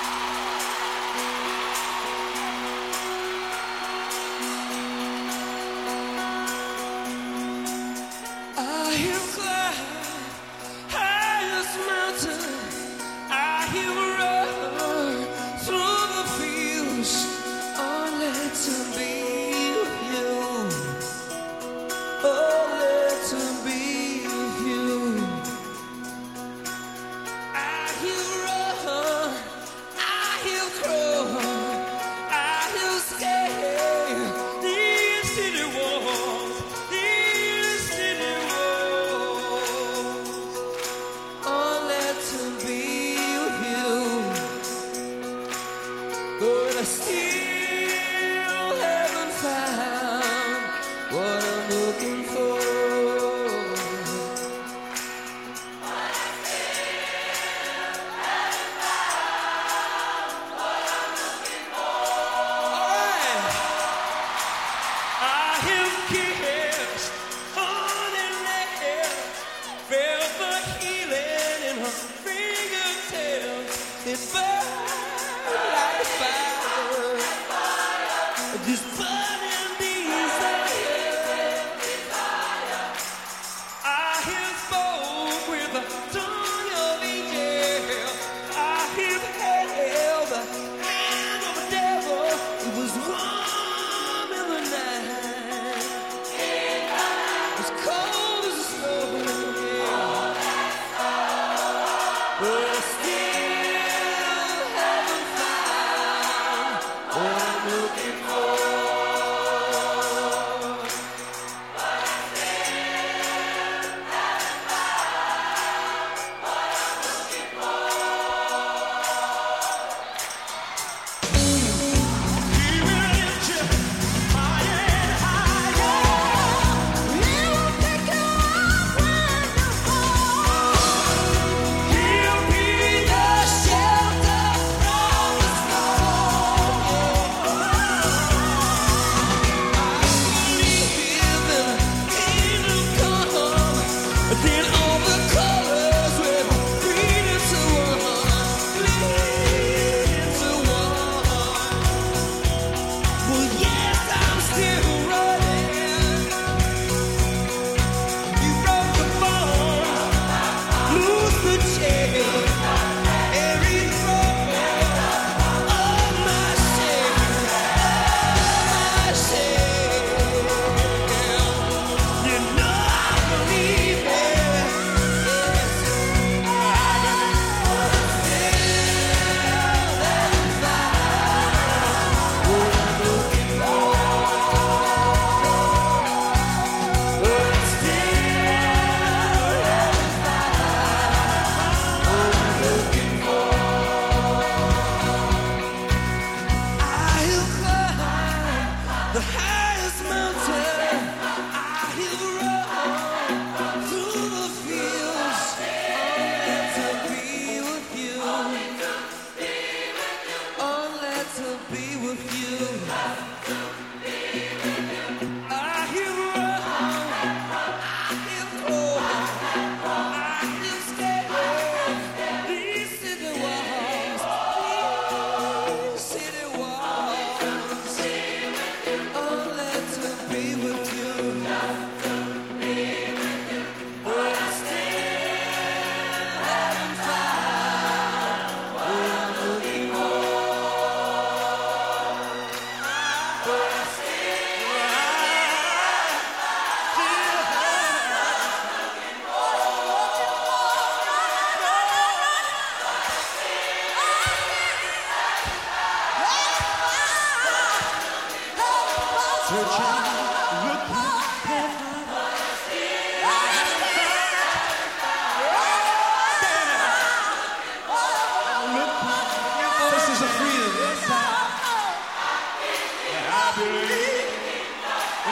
Bye. His